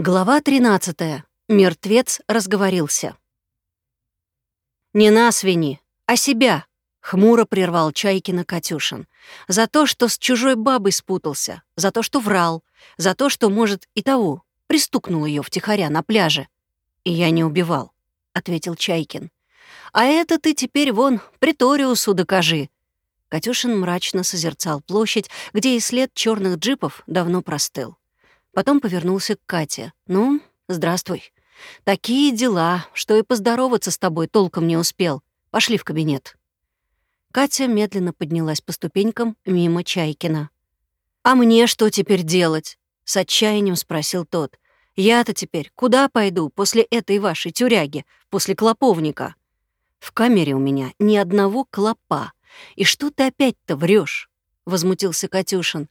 Глава 13. Мертвец разговорился. «Не нас вини, а себя», — хмуро прервал Чайкина Катюшин. «За то, что с чужой бабой спутался, за то, что врал, за то, что, может, и того, пристукнул ее втихаря на пляже. И я не убивал», — ответил Чайкин. «А это ты теперь вон приториусу докажи». Катюшин мрачно созерцал площадь, где и след черных джипов давно простыл. Потом повернулся к Кате. «Ну, здравствуй. Такие дела, что и поздороваться с тобой толком не успел. Пошли в кабинет». Катя медленно поднялась по ступенькам мимо Чайкина. «А мне что теперь делать?» — с отчаянием спросил тот. «Я-то теперь куда пойду после этой вашей тюряги, после клоповника?» «В камере у меня ни одного клопа. И что ты опять-то врешь? возмутился Катюшин.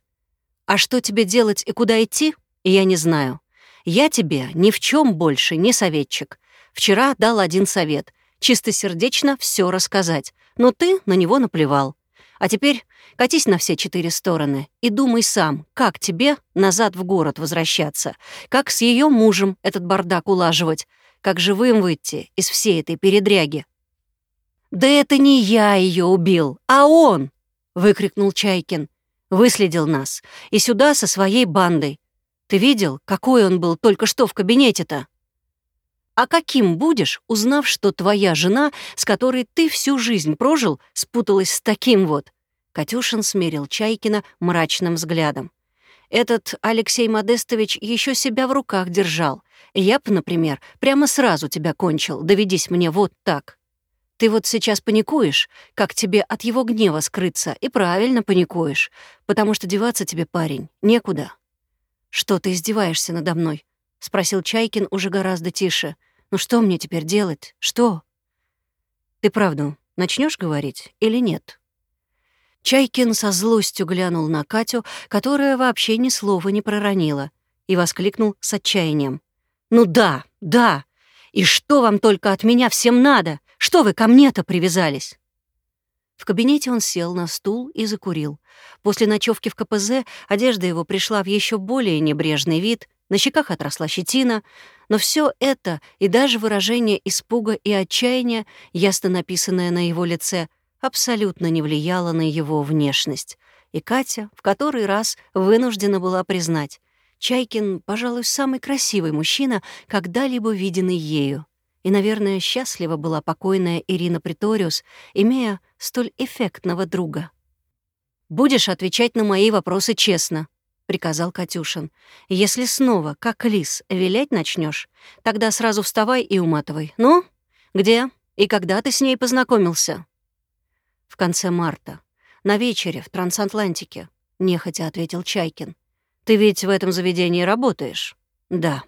«А что тебе делать и куда идти?» Я не знаю. Я тебе ни в чем больше не советчик. Вчера дал один совет. Чистосердечно все рассказать. Но ты на него наплевал. А теперь катись на все четыре стороны и думай сам, как тебе назад в город возвращаться, как с ее мужем этот бардак улаживать, как живым выйти из всей этой передряги. «Да это не я ее убил, а он!» — выкрикнул Чайкин. Выследил нас и сюда со своей бандой. Ты видел, какой он был только что в кабинете-то? А каким будешь, узнав, что твоя жена, с которой ты всю жизнь прожил, спуталась с таким вот?» Катюшин смерил Чайкина мрачным взглядом. «Этот Алексей Модестович еще себя в руках держал. Я б, например, прямо сразу тебя кончил, доведись мне вот так. Ты вот сейчас паникуешь, как тебе от его гнева скрыться, и правильно паникуешь, потому что деваться тебе, парень, некуда. «Что ты издеваешься надо мной?» — спросил Чайкин уже гораздо тише. «Ну что мне теперь делать? Что?» «Ты правду начнешь говорить или нет?» Чайкин со злостью глянул на Катю, которая вообще ни слова не проронила, и воскликнул с отчаянием. «Ну да, да! И что вам только от меня всем надо? Что вы ко мне-то привязались?» В кабинете он сел на стул и закурил. После ночевки в КПЗ одежда его пришла в еще более небрежный вид, на щеках отросла щетина, но все это и даже выражение испуга и отчаяния, ясно написанное на его лице, абсолютно не влияло на его внешность. И Катя в который раз вынуждена была признать, Чайкин, пожалуй, самый красивый мужчина, когда-либо виденный ею. И, наверное, счастлива была покойная Ирина Приториус, имея столь эффектного друга. «Будешь отвечать на мои вопросы честно», — приказал Катюшин. «Если снова, как лис, вилять начнешь, тогда сразу вставай и уматывай. Ну, где и когда ты с ней познакомился?» «В конце марта. На вечере в Трансатлантике», — нехотя ответил Чайкин. «Ты ведь в этом заведении работаешь?» «Да».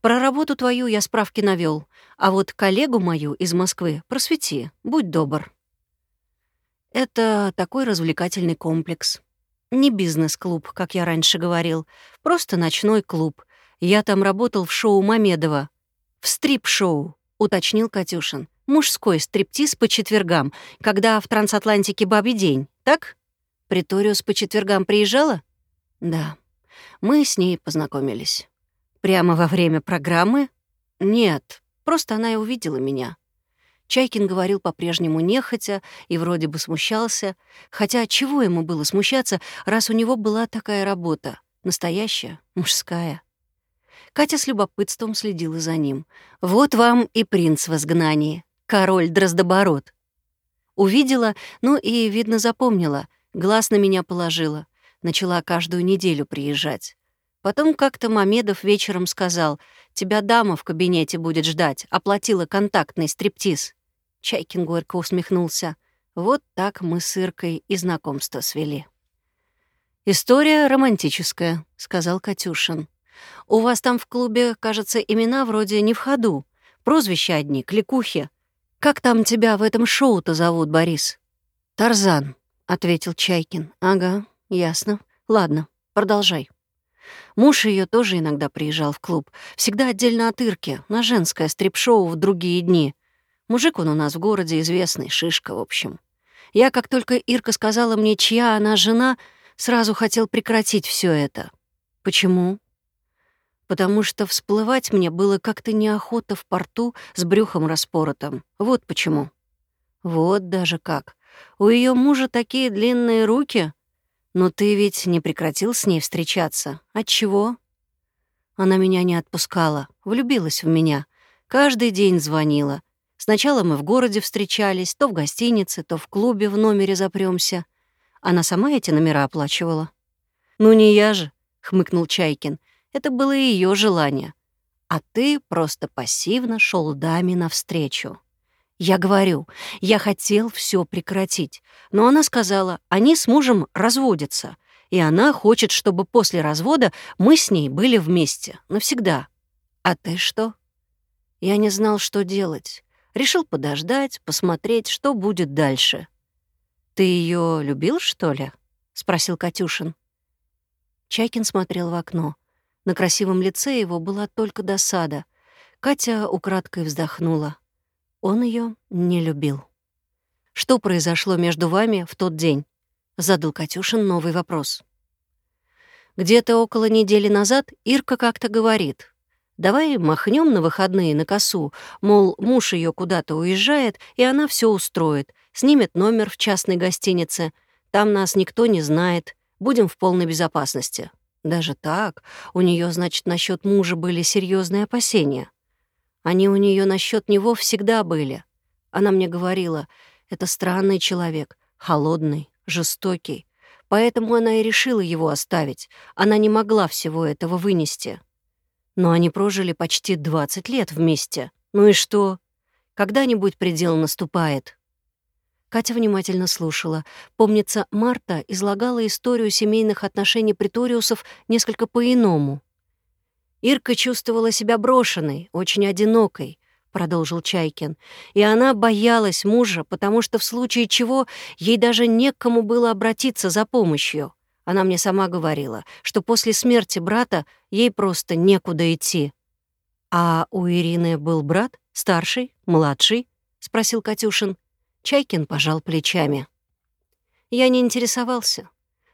Про работу твою я справки навел, а вот коллегу мою из Москвы просвети, будь добр. Это такой развлекательный комплекс. Не бизнес-клуб, как я раньше говорил, просто ночной клуб. Я там работал в шоу Мамедова. В стрип-шоу, уточнил Катюшин. Мужской стриптиз по четвергам, когда в трансатлантике бабий день, так? Приториус по четвергам приезжала? Да. Мы с ней познакомились. Прямо во время программы? Нет, просто она и увидела меня. Чайкин говорил по-прежнему нехотя и вроде бы смущался, хотя чего ему было смущаться, раз у него была такая работа, настоящая, мужская. Катя с любопытством следила за ним. «Вот вам и принц в изгнании, король Дроздоборот». Увидела, ну и, видно, запомнила, глаз на меня положила, начала каждую неделю приезжать. Потом как-то Мамедов вечером сказал, «Тебя дама в кабинете будет ждать, оплатила контактный стриптиз». Чайкин горько усмехнулся. Вот так мы с Иркой и знакомство свели. «История романтическая», — сказал Катюшин. «У вас там в клубе, кажется, имена вроде не в ходу. Прозвища одни, кликухи. Как там тебя в этом шоу-то зовут, Борис?» «Тарзан», — ответил Чайкин. «Ага, ясно. Ладно, продолжай». Муж ее тоже иногда приезжал в клуб. Всегда отдельно от Ирки, на женское стрип-шоу в другие дни. Мужик он у нас в городе известный, шишка, в общем. Я, как только Ирка сказала мне, чья она жена, сразу хотел прекратить все это. Почему? потому что всплывать мне было как-то неохота в порту с брюхом распоротым. Вот почему. Вот даже как. У ее мужа такие длинные руки. Но ты ведь не прекратил с ней встречаться. Отчего? Она меня не отпускала, влюбилась в меня. Каждый день звонила. Сначала мы в городе встречались, то в гостинице, то в клубе в номере запремся. Она сама эти номера оплачивала. «Ну не я же», — хмыкнул Чайкин. «Это было ее желание. А ты просто пассивно шел даме навстречу». Я говорю, я хотел все прекратить, но она сказала, они с мужем разводятся, и она хочет, чтобы после развода мы с ней были вместе, навсегда. А ты что? Я не знал, что делать. Решил подождать, посмотреть, что будет дальше. «Ты ее любил, что ли?» — спросил Катюшин. Чайкин смотрел в окно. На красивом лице его была только досада. Катя украдкой вздохнула. Он ее не любил. «Что произошло между вами в тот день?» — задал Катюшин новый вопрос. Где-то около недели назад Ирка как-то говорит. «Давай махнем на выходные на косу, мол, муж ее куда-то уезжает, и она все устроит, снимет номер в частной гостинице. Там нас никто не знает, будем в полной безопасности». Даже так? У нее, значит, насчет мужа были серьезные опасения. Они у нее насчет него всегда были. Она мне говорила, это странный человек, холодный, жестокий. Поэтому она и решила его оставить. Она не могла всего этого вынести. Но они прожили почти 20 лет вместе. Ну и что? Когда-нибудь предел наступает. Катя внимательно слушала. Помнится, Марта излагала историю семейных отношений приториусов несколько по-иному. Ирка чувствовала себя брошенной, очень одинокой, продолжил Чайкин. И она боялась мужа, потому что в случае чего ей даже некому было обратиться за помощью. Она мне сама говорила, что после смерти брата ей просто некуда идти. «А у Ирины был брат? Старший? Младший?» — спросил Катюшин. Чайкин пожал плечами. Я не интересовался.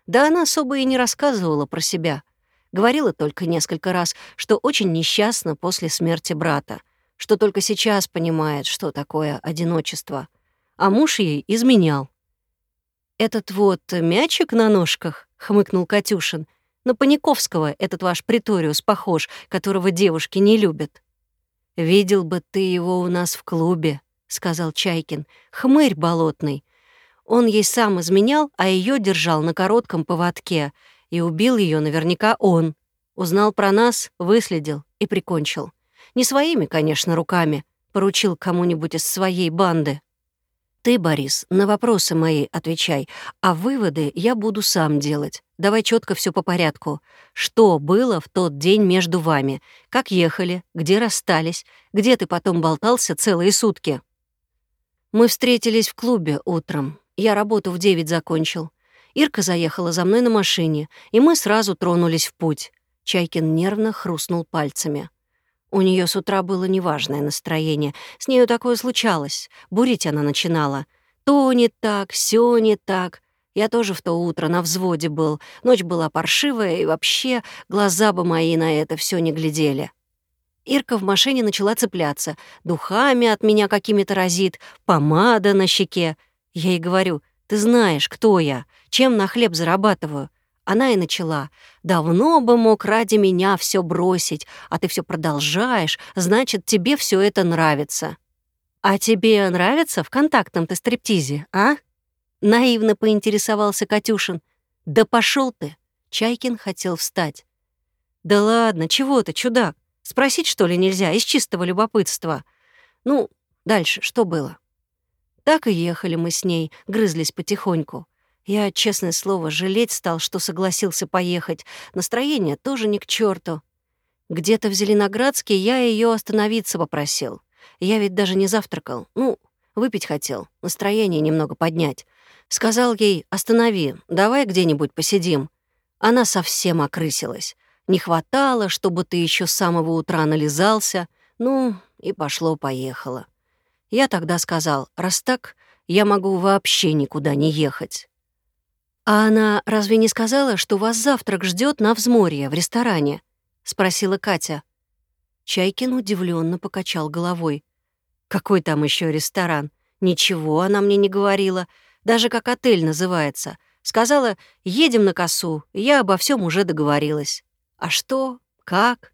Да она особо и не рассказывала про себя. Говорила только несколько раз, что очень несчастна после смерти брата, что только сейчас понимает, что такое одиночество. А муж ей изменял. «Этот вот мячик на ножках», — хмыкнул Катюшин, «на Паниковского этот ваш приториус похож, которого девушки не любят». «Видел бы ты его у нас в клубе», — сказал Чайкин, «хмырь болотный. Он ей сам изменял, а ее держал на коротком поводке — и убил ее наверняка он. Узнал про нас, выследил и прикончил. Не своими, конечно, руками. Поручил кому-нибудь из своей банды. Ты, Борис, на вопросы мои отвечай, а выводы я буду сам делать. Давай четко все по порядку. Что было в тот день между вами? Как ехали? Где расстались? Где ты потом болтался целые сутки? Мы встретились в клубе утром. Я работу в девять закончил. Ирка заехала за мной на машине, и мы сразу тронулись в путь. Чайкин нервно хрустнул пальцами. У нее с утра было неважное настроение. С нею такое случалось. Бурить она начинала. То не так, все не так. Я тоже в то утро на взводе был. Ночь была паршивая, и вообще глаза бы мои на это все не глядели. Ирка в машине начала цепляться. Духами от меня какими-то разит, помада на щеке. Я ей говорю, ты знаешь, кто я чем на хлеб зарабатываю. Она и начала. «Давно бы мог ради меня все бросить, а ты все продолжаешь, значит, тебе все это нравится». «А тебе нравится в контактном-то стриптизе, а?» Наивно поинтересовался Катюшин. «Да пошел ты!» Чайкин хотел встать. «Да ладно, чего ты, чудак? Спросить, что ли, нельзя, из чистого любопытства?» «Ну, дальше что было?» Так и ехали мы с ней, грызлись потихоньку. Я, честное слово, жалеть стал, что согласился поехать. Настроение тоже не к черту. Где-то в Зеленоградске я ее остановиться попросил. Я ведь даже не завтракал. Ну, выпить хотел, настроение немного поднять. Сказал ей, останови, давай где-нибудь посидим. Она совсем окрысилась. Не хватало, чтобы ты еще с самого утра нализался. Ну, и пошло-поехало. Я тогда сказал, раз так, я могу вообще никуда не ехать. «А она разве не сказала, что вас завтрак ждет на взморье в ресторане?» — спросила Катя. Чайкин удивленно покачал головой. «Какой там еще ресторан? Ничего она мне не говорила. Даже как отель называется. Сказала, едем на косу, я обо всем уже договорилась. А что? Как?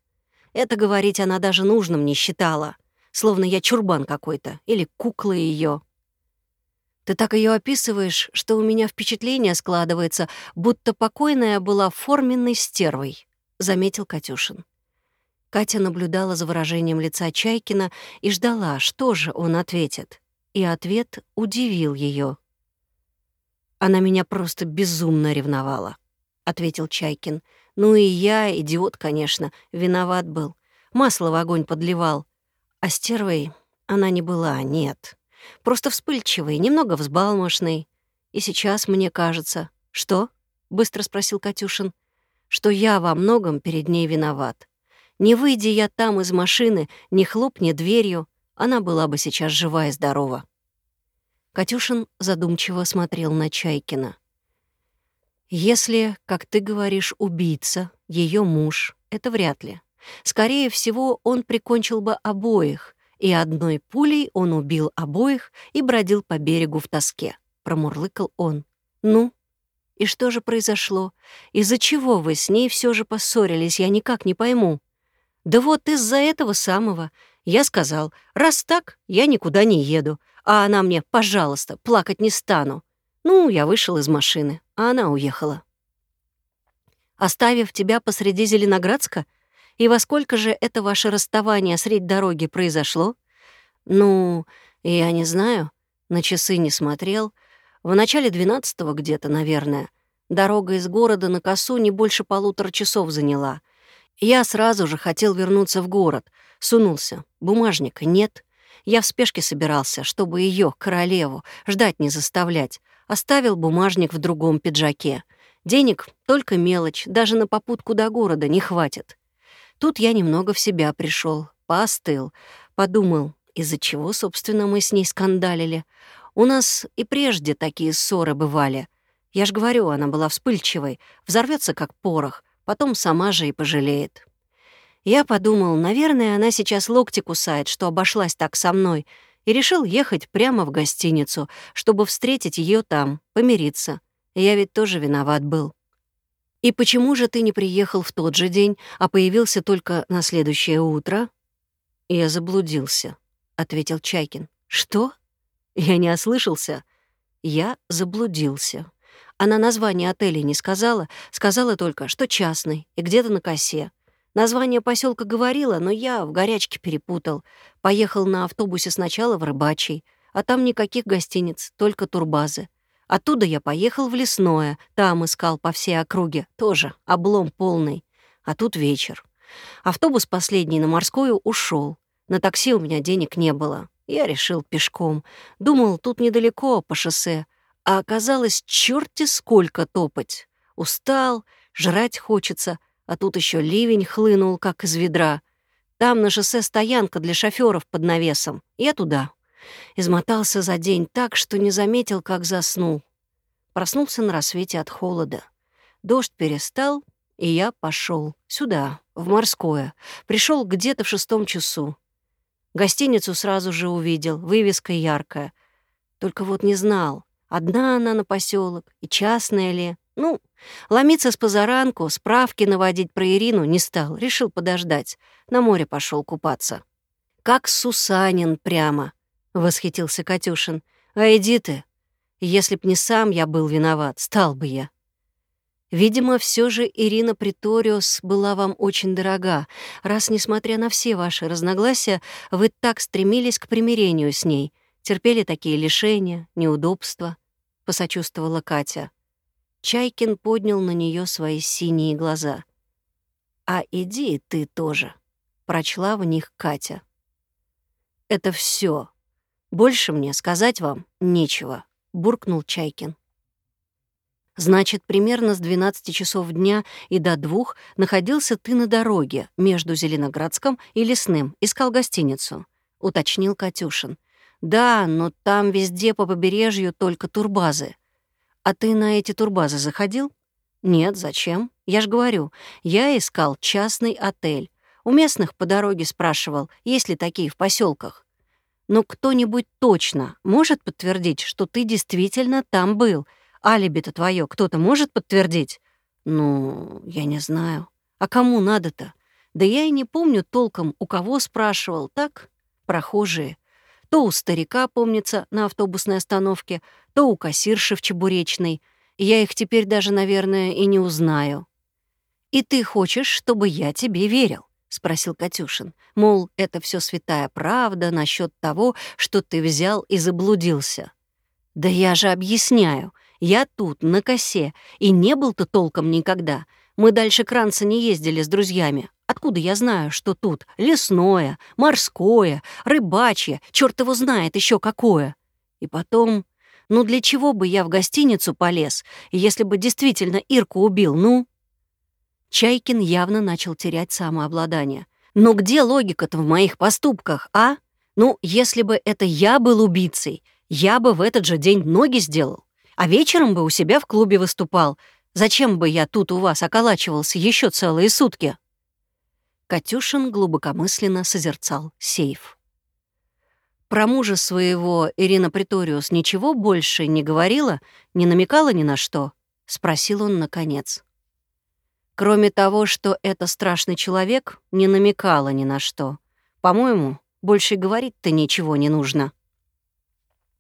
Это говорить она даже нужным не считала. Словно я чурбан какой-то или кукла ее. Ты так ее описываешь, что у меня впечатление складывается, будто покойная была форменной стервой, заметил Катюшин. Катя наблюдала за выражением лица Чайкина и ждала, что же он ответит. И ответ удивил ее. «Она меня просто безумно ревновала», — ответил Чайкин. «Ну и я, идиот, конечно, виноват был. Масло в огонь подливал. А стервой она не была, нет. Просто вспыльчивой, немного взбалмошной. И сейчас мне кажется... Что? Быстро спросил Катюшин. Что я во многом перед ней виноват. Не выйди я там из машины, не хлопни дверью, она была бы сейчас жива и здорова. Катюшин задумчиво смотрел на Чайкина. Если, как ты говоришь, убийца, ее муж, это вряд ли. Скорее всего, он прикончил бы обоих, и одной пулей он убил обоих и бродил по берегу в тоске. Промурлыкал он. «Ну, и что же произошло? Из-за чего вы с ней все же поссорились, я никак не пойму». «Да вот из-за этого самого. Я сказал, раз так, я никуда не еду. А она мне, пожалуйста, плакать не стану. Ну, я вышел из машины, а она уехала. Оставив тебя посреди Зеленоградска, и во сколько же это ваше расставание средь дороги произошло? Ну, я не знаю. На часы не смотрел. В начале двенадцатого где-то, наверное. Дорога из города на косу не больше полутора часов заняла. Я сразу же хотел вернуться в город. Сунулся. Бумажника нет. Я в спешке собирался, чтобы ее, королеву, ждать не заставлять. Оставил бумажник в другом пиджаке. Денег — только мелочь, даже на попутку до города не хватит. Тут я немного в себя пришел, поостыл, подумал, из-за чего, собственно, мы с ней скандалили. У нас и прежде такие ссоры бывали. Я ж говорю, она была вспыльчивой, взорвется как порох, потом сама же и пожалеет. Я подумал, наверное, она сейчас локти кусает, что обошлась так со мной, и решил ехать прямо в гостиницу, чтобы встретить ее там, помириться. Я ведь тоже виноват был. «И почему же ты не приехал в тот же день, а появился только на следующее утро?» «Я заблудился», — ответил Чайкин. «Что?» «Я не ослышался?» «Я заблудился». Она название отеля не сказала, сказала только, что частный и где-то на косе. Название поселка говорила, но я в горячке перепутал. Поехал на автобусе сначала в Рыбачий, а там никаких гостиниц, только турбазы. Оттуда я поехал в Лесное, там искал по всей округе, тоже облом полный. А тут вечер. Автобус последний на морскую ушел. На такси у меня денег не было. Я решил пешком. Думал, тут недалеко, по шоссе. А оказалось, черти сколько топать. Устал, жрать хочется, а тут еще ливень хлынул, как из ведра. Там на шоссе стоянка для шоферов под навесом. Я туда. Измотался за день так, что не заметил, как заснул. Проснулся на рассвете от холода. Дождь перестал, и я пошел сюда, в морское. Пришел где-то в шестом часу. Гостиницу сразу же увидел, вывеска яркая. Только вот не знал, одна она на поселок и частная ли. Ну, ломиться с позаранку, справки наводить про Ирину не стал, решил подождать. На море пошел купаться. Как Сусанин прямо. — восхитился Катюшин. «А иди ты. Если б не сам я был виноват, стал бы я». Видимо, все же Ирина Приториус была вам очень дорога, раз, несмотря на все ваши разногласия, вы так стремились к примирению с ней, терпели такие лишения, неудобства, — посочувствовала Катя. Чайкин поднял на нее свои синие глаза. «А иди ты тоже», — прочла в них Катя. «Это все, «Больше мне сказать вам нечего», — буркнул Чайкин. «Значит, примерно с 12 часов дня и до двух находился ты на дороге между Зеленоградском и Лесным, искал гостиницу», — уточнил Катюшин. «Да, но там везде по побережью только турбазы. А ты на эти турбазы заходил?» «Нет, зачем?» Я ж говорю, я искал частный отель. У местных по дороге спрашивал, есть ли такие в поселках. Но кто-нибудь точно может подтвердить, что ты действительно там был? Алиби-то твое кто-то может подтвердить? Ну, я не знаю. А кому надо-то? Да я и не помню толком, у кого спрашивал, так? Прохожие. То у старика, помнится, на автобусной остановке, то у кассирши в Чебуречной. Я их теперь даже, наверное, и не узнаю. «И ты хочешь, чтобы я тебе верил?» — спросил Катюшин. Мол, это все святая правда насчет того, что ты взял и заблудился. «Да я же объясняю. Я тут, на косе, и не был-то толком никогда. Мы дальше Кранца не ездили с друзьями. Откуда я знаю, что тут лесное, морское, рыбачье, черт его знает еще какое? И потом, ну для чего бы я в гостиницу полез, если бы действительно Ирку убил, ну?» Чайкин явно начал терять самообладание. «Но где логика-то в моих поступках, а? Ну, если бы это я был убийцей, я бы в этот же день ноги сделал, а вечером бы у себя в клубе выступал. Зачем бы я тут у вас околачивался еще целые сутки?» Катюшин глубокомысленно созерцал сейф. Про мужа своего Ирина Приториус ничего больше не говорила, не намекала ни на что? — спросил он наконец. Кроме того, что это страшный человек, не намекала ни на что. По-моему, больше говорить-то ничего не нужно.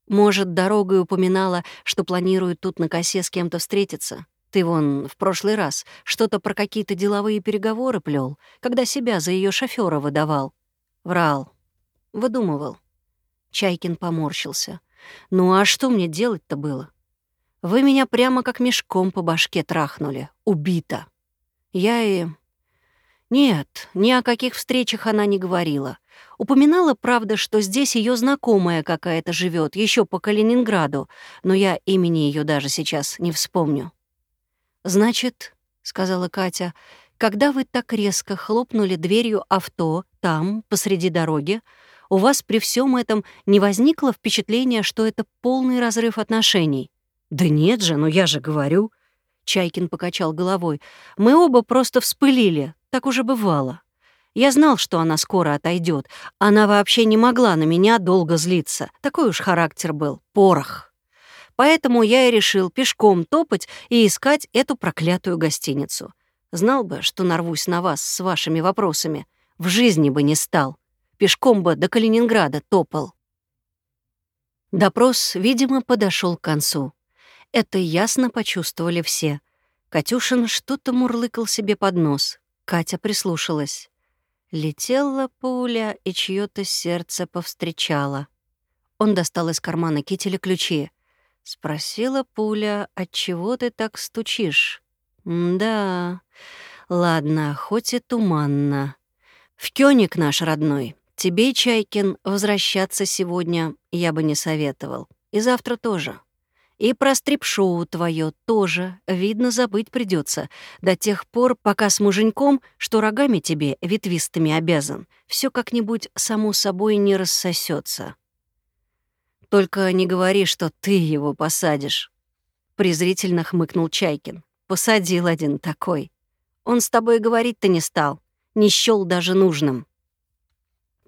Может, дорогой упоминала, что планирует тут на косе с кем-то встретиться. Ты вон в прошлый раз что-то про какие-то деловые переговоры плел, когда себя за ее шофера выдавал. Врал. Выдумывал. Чайкин поморщился. «Ну а что мне делать-то было? Вы меня прямо как мешком по башке трахнули. Убита. Я и... Нет, ни о каких встречах она не говорила. Упоминала, правда, что здесь ее знакомая какая-то живет, еще по Калининграду, но я имени ее даже сейчас не вспомню. «Значит, — сказала Катя, — когда вы так резко хлопнули дверью авто там, посреди дороги, у вас при всем этом не возникло впечатления, что это полный разрыв отношений? Да нет же, ну я же говорю. Чайкин покачал головой. «Мы оба просто вспылили. Так уже бывало. Я знал, что она скоро отойдет. Она вообще не могла на меня долго злиться. Такой уж характер был. Порох. Поэтому я и решил пешком топать и искать эту проклятую гостиницу. Знал бы, что нарвусь на вас с вашими вопросами. В жизни бы не стал. Пешком бы до Калининграда топал». Допрос, видимо, подошел к концу. Это ясно почувствовали все. Катюшин что-то мурлыкал себе под нос. Катя прислушалась. Летела пуля, и чье то сердце повстречало. Он достал из кармана кителя ключи. Спросила пуля, от чего ты так стучишь? Да, ладно, хоть и туманно. В Кёник наш родной. Тебе, Чайкин, возвращаться сегодня я бы не советовал. И завтра тоже. И про стрип-шоу твое тоже, видно, забыть придется до тех пор, пока с муженьком, что рогами тебе ветвистыми обязан, все как-нибудь само собой не рассосется. Только не говори, что ты его посадишь. Презрительно хмыкнул Чайкин. Посадил один такой. Он с тобой говорить-то не стал, не счёл даже нужным.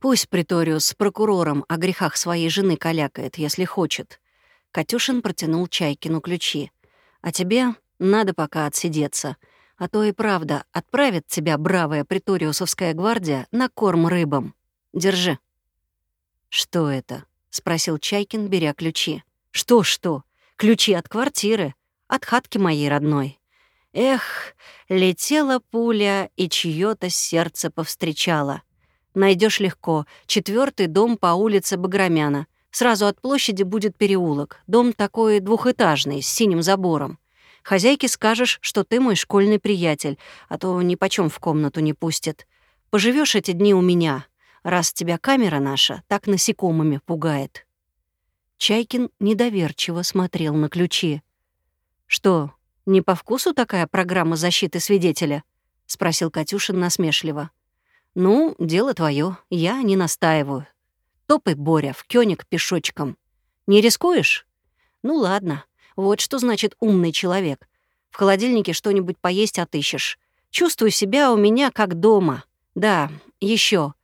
Пусть Приториус с прокурором о грехах своей жены калякает, если хочет. Катюшин протянул Чайкину ключи. «А тебе надо пока отсидеться. А то и правда отправит тебя бравая приториусовская гвардия на корм рыбам. Держи». «Что это?» — спросил Чайкин, беря ключи. «Что-что? Ключи от квартиры, от хатки моей родной». Эх, летела пуля, и чье то сердце повстречало. Найдешь легко. Четвертый дом по улице Баграмяна. Сразу от площади будет переулок. Дом такой двухэтажный, с синим забором. Хозяйке скажешь, что ты мой школьный приятель, а то ни почем в комнату не пустят. Поживешь эти дни у меня, раз тебя камера наша так насекомыми пугает». Чайкин недоверчиво смотрел на ключи. «Что, не по вкусу такая программа защиты свидетеля?» — спросил Катюшин насмешливо. «Ну, дело твое, я не настаиваю. Топай, Боря, в кёник пешочком. Не рискуешь? Ну ладно, вот что значит умный человек. В холодильнике что-нибудь поесть отыщешь. Чувствую себя у меня как дома. Да, еще.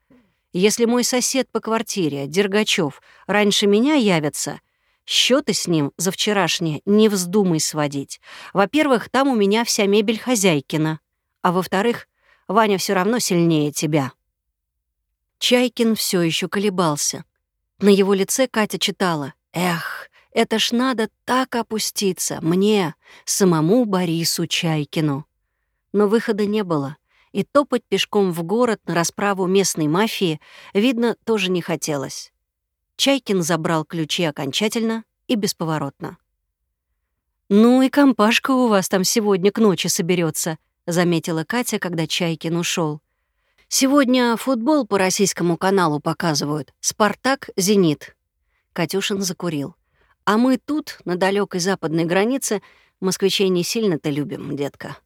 Если мой сосед по квартире, Дергачев, раньше меня явится, счеты с ним за вчерашнее не вздумай сводить. Во-первых, там у меня вся мебель хозяйкина. А во-вторых, Ваня все равно сильнее тебя. Чайкин все еще колебался. На его лице Катя читала «Эх, это ж надо так опуститься, мне, самому Борису Чайкину». Но выхода не было, и топать пешком в город на расправу местной мафии, видно, тоже не хотелось. Чайкин забрал ключи окончательно и бесповоротно. «Ну и компашка у вас там сегодня к ночи соберется, заметила Катя, когда Чайкин ушел. Сегодня футбол по российскому каналу показывают. «Спартак», «Зенит». Катюшин закурил. А мы тут, на далекой западной границе, москвичей не сильно-то любим, детка.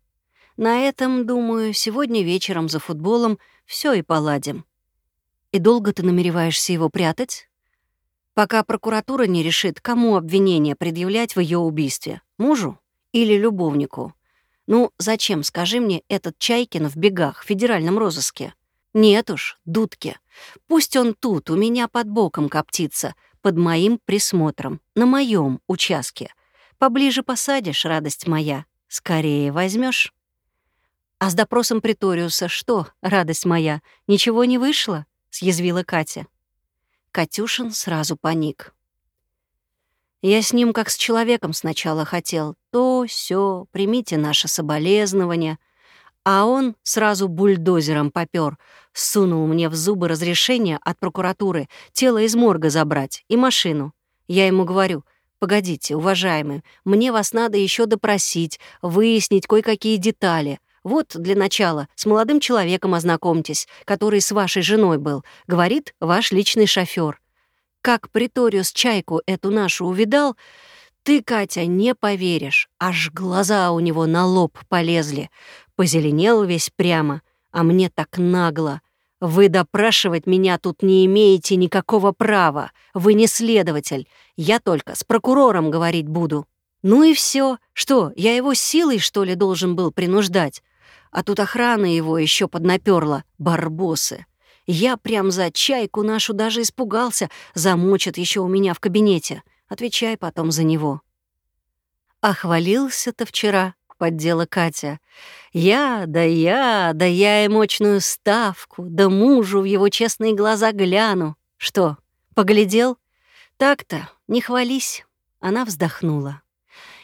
На этом, думаю, сегодня вечером за футболом все и поладим. И долго ты намереваешься его прятать? Пока прокуратура не решит, кому обвинение предъявлять в ее убийстве, мужу или любовнику. Ну, зачем, скажи мне, этот Чайкин в бегах, в федеральном розыске? Нет уж, дудки. Пусть он тут, у меня под боком коптится, под моим присмотром, на моем участке. Поближе посадишь, радость моя, скорее возьмешь. А с допросом Приториуса что, радость моя, ничего не вышло? съязвила Катя. Катюшин сразу паник. Я с ним как с человеком сначала хотел. То, все, примите наше соболезнование. А он сразу бульдозером попёр, сунул мне в зубы разрешение от прокуратуры тело из морга забрать и машину. Я ему говорю, погодите, уважаемый, мне вас надо еще допросить, выяснить кое-какие детали. Вот для начала с молодым человеком ознакомьтесь, который с вашей женой был, говорит ваш личный шофер. Как Приториус чайку эту нашу увидал, ты, Катя, не поверишь, аж глаза у него на лоб полезли. Позеленел весь прямо, а мне так нагло. Вы допрашивать меня тут не имеете никакого права. Вы не следователь. Я только с прокурором говорить буду. Ну и все. Что, я его силой, что ли, должен был принуждать? А тут охрана его еще поднаперла. Барбосы. Я прям за чайку нашу даже испугался, замочат еще у меня в кабинете. Отвечай потом за него. Охвалился-то вчера, поддела Катя. Я, да я, да я и мощную ставку, да мужу в его честные глаза гляну. Что, поглядел? Так-то, не хвались. Она вздохнула.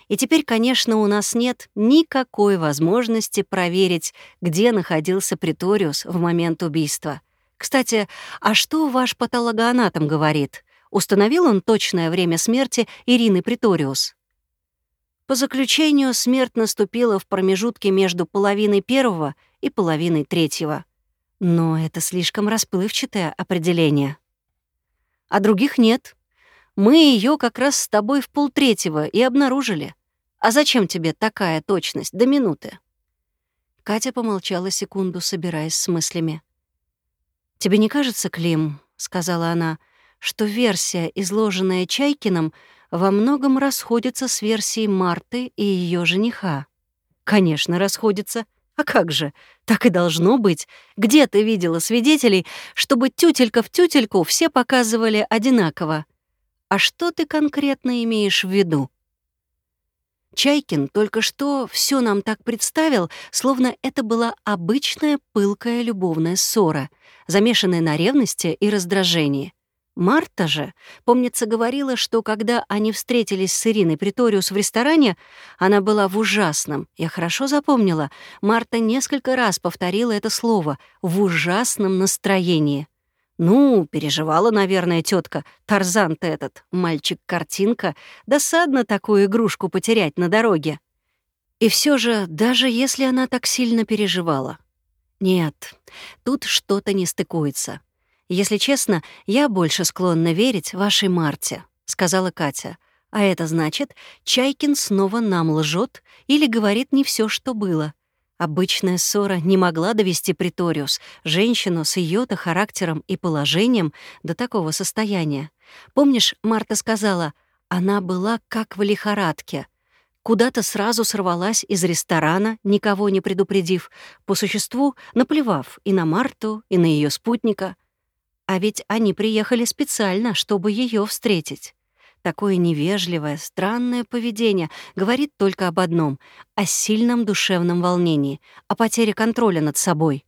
И теперь, конечно, у нас нет никакой возможности проверить, где находился Приториус в момент убийства. Кстати, а что ваш патологоанатом говорит? Установил он точное время смерти Ирины Приториус? По заключению, смерть наступила в промежутке между половиной первого и половиной третьего. Но это слишком расплывчатое определение. А других нет. Мы ее как раз с тобой в полтретьего и обнаружили. А зачем тебе такая точность до минуты? Катя помолчала секунду, собираясь с мыслями. «Тебе не кажется, Клим, — сказала она, — что версия, изложенная Чайкиным, во многом расходится с версией Марты и ее жениха?» «Конечно, расходится. А как же? Так и должно быть. Где ты видела свидетелей, чтобы тютелька в тютельку все показывали одинаково? А что ты конкретно имеешь в виду?» Чайкин только что все нам так представил, словно это была обычная пылкая любовная ссора, замешанная на ревности и раздражении. Марта же, помнится, говорила, что когда они встретились с Ириной Приториус в ресторане, она была в ужасном, я хорошо запомнила, Марта несколько раз повторила это слово «в ужасном настроении». Ну, переживала, наверное, тетка. Тарзан-то этот, мальчик-картинка. Досадно такую игрушку потерять на дороге. И все же, даже если она так сильно переживала. Нет, тут что-то не стыкуется. Если честно, я больше склонна верить вашей Марте, сказала Катя. А это значит, Чайкин снова нам лжет или говорит не все, что было. Обычная ссора не могла довести Приториус, женщину с ее-то характером и положением, до такого состояния. Помнишь, Марта сказала, она была как в лихорадке. куда-то сразу сорвалась из ресторана, никого не предупредив, по существу наплевав и на Марту, и на ее спутника. А ведь они приехали специально, чтобы ее встретить. Такое невежливое, странное поведение говорит только об одном — о сильном душевном волнении, о потере контроля над собой.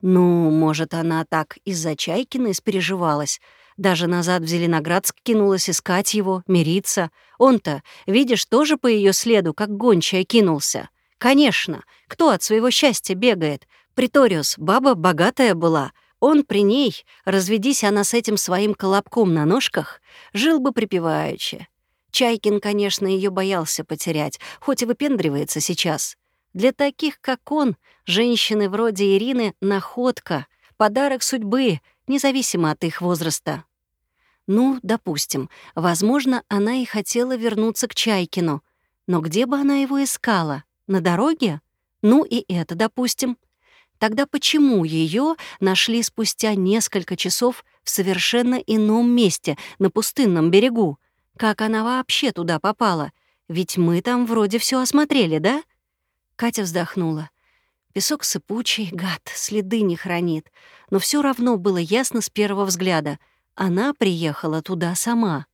Ну, может, она так из-за Чайкина испереживалась, даже назад в Зеленоградск кинулась искать его, мириться. Он-то, видишь, тоже по ее следу, как гончая, кинулся. Конечно, кто от своего счастья бегает? Приториус, баба богатая была. Он при ней, разведись она с этим своим колобком на ножках, жил бы припеваючи. Чайкин, конечно, ее боялся потерять, хоть и выпендривается сейчас. Для таких, как он, женщины вроде Ирины — находка, подарок судьбы, независимо от их возраста. Ну, допустим, возможно, она и хотела вернуться к Чайкину. Но где бы она его искала? На дороге? Ну и это допустим. Тогда почему ее нашли спустя несколько часов в совершенно ином месте, на пустынном берегу? Как она вообще туда попала? Ведь мы там вроде все осмотрели, да? Катя вздохнула. Песок сыпучий, гад, следы не хранит. Но все равно было ясно с первого взгляда. Она приехала туда сама.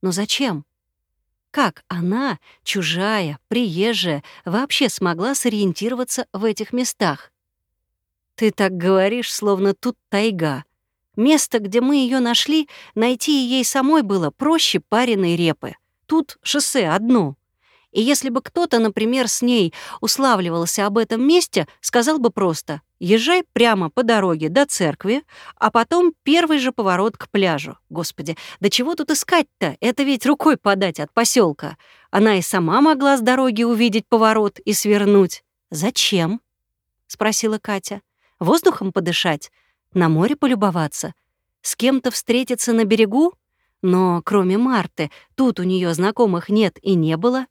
Но зачем? Как она, чужая, приезжая, вообще смогла сориентироваться в этих местах? Ты так говоришь, словно тут тайга. Место, где мы ее нашли, найти ей самой было проще пареной репы. Тут шоссе одно. И если бы кто-то, например, с ней уславливался об этом месте, сказал бы просто «Езжай прямо по дороге до церкви, а потом первый же поворот к пляжу». Господи, да чего тут искать-то? Это ведь рукой подать от поселка. Она и сама могла с дороги увидеть поворот и свернуть. «Зачем?» — спросила Катя. «Воздухом подышать? На море полюбоваться? С кем-то встретиться на берегу? Но кроме Марты, тут у нее знакомых нет и не было».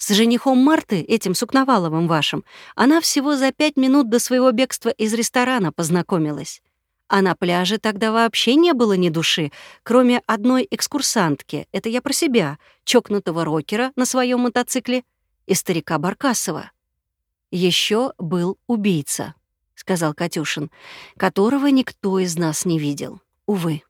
С женихом Марты, этим Сукноваловым вашим, она всего за пять минут до своего бегства из ресторана познакомилась. А на пляже тогда вообще не было ни души, кроме одной экскурсантки, это я про себя, чокнутого рокера на своем мотоцикле, и старика Баркасова. Еще был убийца, сказал Катюшин, которого никто из нас не видел, увы.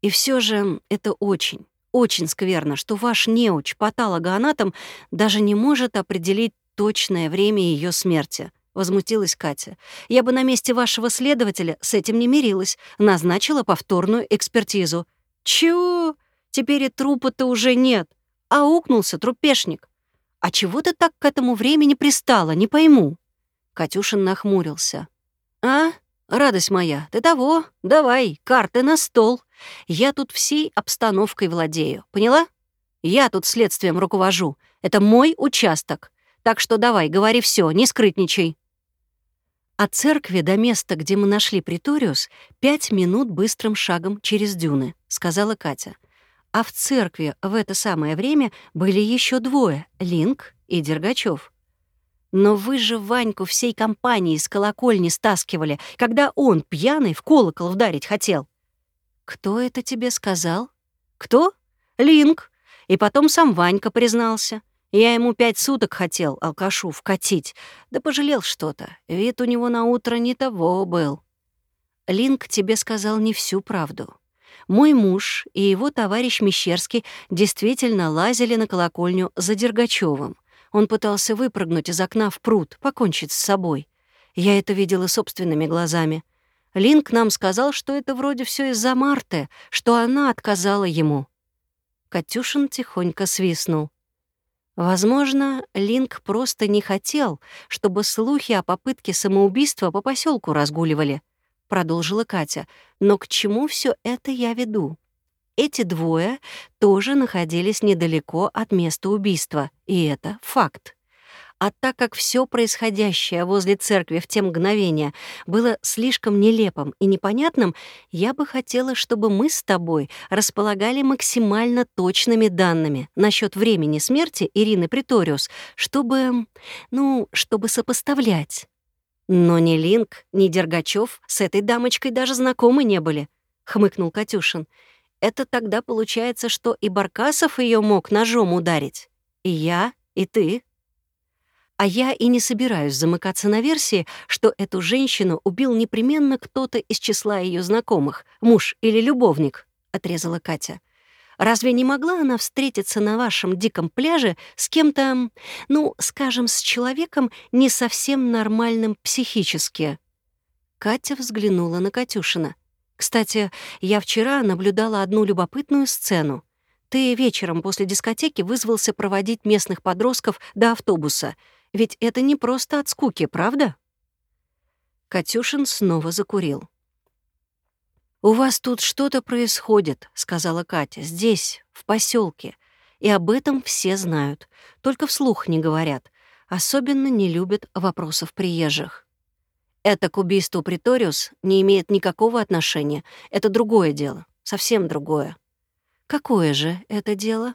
И все же это очень, очень скверно, что ваш неуч, патологоанатом, даже не может определить точное время ее смерти. Возмутилась Катя. «Я бы на месте вашего следователя с этим не мирилась, назначила повторную экспертизу». «Чего? Теперь и трупа-то уже нет. А укнулся трупешник. А чего ты так к этому времени пристала, не пойму?» Катюшин нахмурился. «А, радость моя, ты того? Давай, карты на стол. Я тут всей обстановкой владею, поняла? Я тут следствием руковожу. Это мой участок. Так что давай, говори все, не скрытничай. От церкви до места, где мы нашли Приториус, пять минут быстрым шагом через дюны, сказала Катя. А в церкви в это самое время были еще двое — Линк и Дергачев. Но вы же Ваньку всей компании с колокольни стаскивали, когда он, пьяный, в колокол вдарить хотел. «Кто это тебе сказал?» «Кто? Линк. И потом сам Ванька признался. Я ему пять суток хотел, алкашу, вкатить. Да пожалел что-то. Вид у него на утро не того был». «Линк тебе сказал не всю правду. Мой муж и его товарищ Мещерский действительно лазили на колокольню за Дергачевым. Он пытался выпрыгнуть из окна в пруд, покончить с собой. Я это видела собственными глазами. Линк нам сказал, что это вроде все из-за Марты, что она отказала ему. Катюшин тихонько свистнул. Возможно, Линк просто не хотел, чтобы слухи о попытке самоубийства по поселку разгуливали, продолжила Катя. Но к чему все это я веду? Эти двое тоже находились недалеко от места убийства, и это факт. А так как все происходящее возле церкви в те мгновения было слишком нелепым и непонятным, я бы хотела, чтобы мы с тобой располагали максимально точными данными насчет времени смерти Ирины Приториус, чтобы, ну, чтобы сопоставлять. Но ни Линк, ни Дергачев с этой дамочкой даже знакомы не были, хмыкнул Катюшин. Это тогда получается, что и Баркасов ее мог ножом ударить. И я, и ты. А я и не собираюсь замыкаться на версии, что эту женщину убил непременно кто-то из числа ее знакомых, муж или любовник, — отрезала Катя. Разве не могла она встретиться на вашем диком пляже с кем-то, ну, скажем, с человеком не совсем нормальным психически? Катя взглянула на Катюшина. «Кстати, я вчера наблюдала одну любопытную сцену. Ты вечером после дискотеки вызвался проводить местных подростков до автобуса. Ведь это не просто от скуки, правда?» Катюшин снова закурил. «У вас тут что-то происходит», — сказала Катя, — «здесь, в поселке, И об этом все знают, только вслух не говорят. Особенно не любят вопросов приезжих. Это к убийству Приториус не имеет никакого отношения. Это другое дело, совсем другое. Какое же это дело?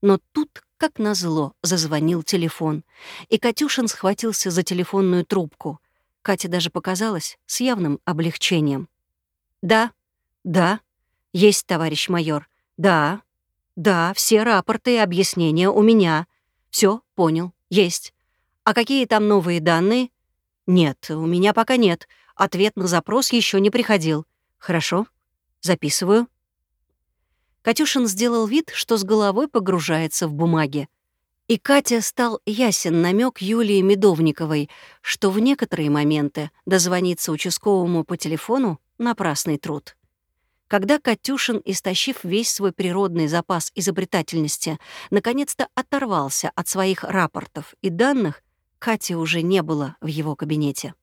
Но тут, как назло, зазвонил телефон, и Катюшин схватился за телефонную трубку. Кате даже показалось с явным облегчением. «Да, да, есть, товарищ майор. Да, да, все рапорты и объяснения у меня. Все, понял, есть. А какие там новые данные? Нет, у меня пока нет. Ответ на запрос еще не приходил. Хорошо, записываю. Катюшин сделал вид, что с головой погружается в бумаги. И Катя стал ясен намек Юлии Медовниковой, что в некоторые моменты дозвониться участковому по телефону — напрасный труд. Когда Катюшин, истощив весь свой природный запас изобретательности, наконец-то оторвался от своих рапортов и данных, Кати уже не было в его кабинете.